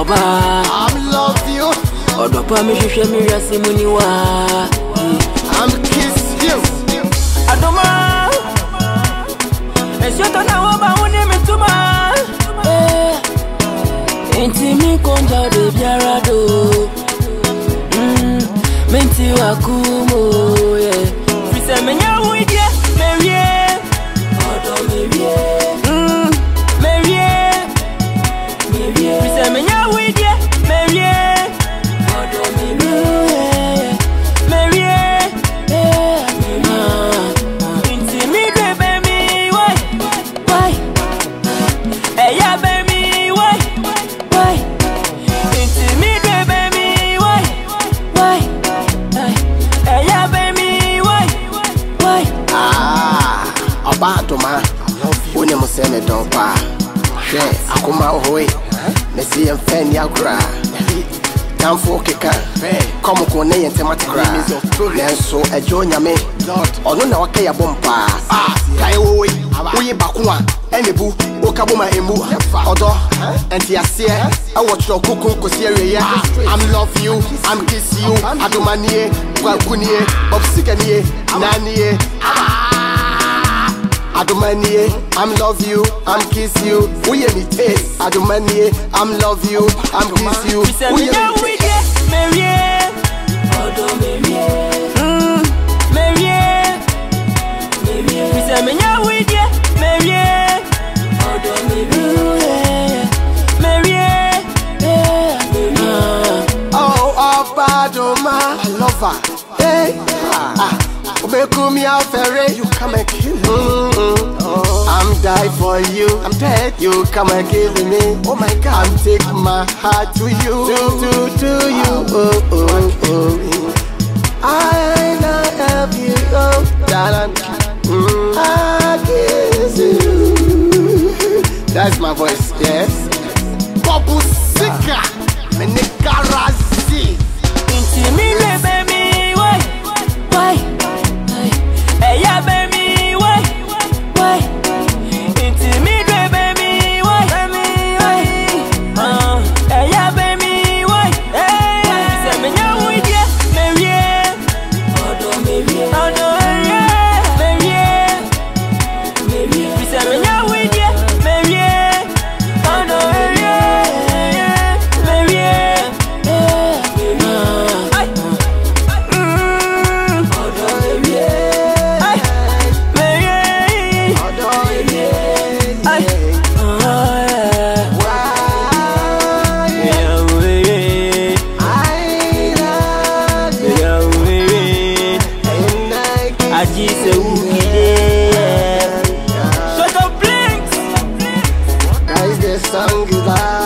ọba. I'm love you. ọ̀dọ̀ pa mi ṣiṣẹ́ mi rẹ̀ sí mu níwá. I'm kiss you. àdùnmọ́ èsì ọ̀tọ̀ náà wọ́n bá wọn ní mi túmọ̀. Eh, Nti mi kàn jáde bí ara dò, mm, mi ti wà kú mọ́. dɔn paa hwɛ akoma ahoe. Na si yɛn fɛn ni akoraa tamfo keka. Kɔmko ne yɛ ntɛm ate koraa nanso ɛgye onyame. Ɔno na wakɛ yɛ bom paa. Kae wowei woyɛ baako a ɛne bu. Woka boma ɛmu ɔdɔ. Ɛnteaseɛ. Ɛwɔ twerɛ koko kɔsi awieɛ am love you. Am kiss you. Adomanie. Guagunie bɔbsikanie nanie. Adomanie, I'm love you, I'm kiss you. Who hear me taste? Adomanie, I'm love you, I'm kiss you. firi sɛ Who hear menyɛ me wo taste? deɛ mewie ɔdɔ mewie Mm, mewie firi sɛ menyɛ wo deɛ mewie ɔdɔ mewie mewie Oh, Abadoma, I love her. Hey, ah, Obeku me out ferry. You come and kill me. Mm-mm. Die for you. I'm dead. You come and kill me. Oh my God, I'm take my heart to you, to to to you. Oh oh oh. I love you, oh darling. Mm, I kiss you. That's my voice. Aji se uki So the blinks. Guys, the song is like.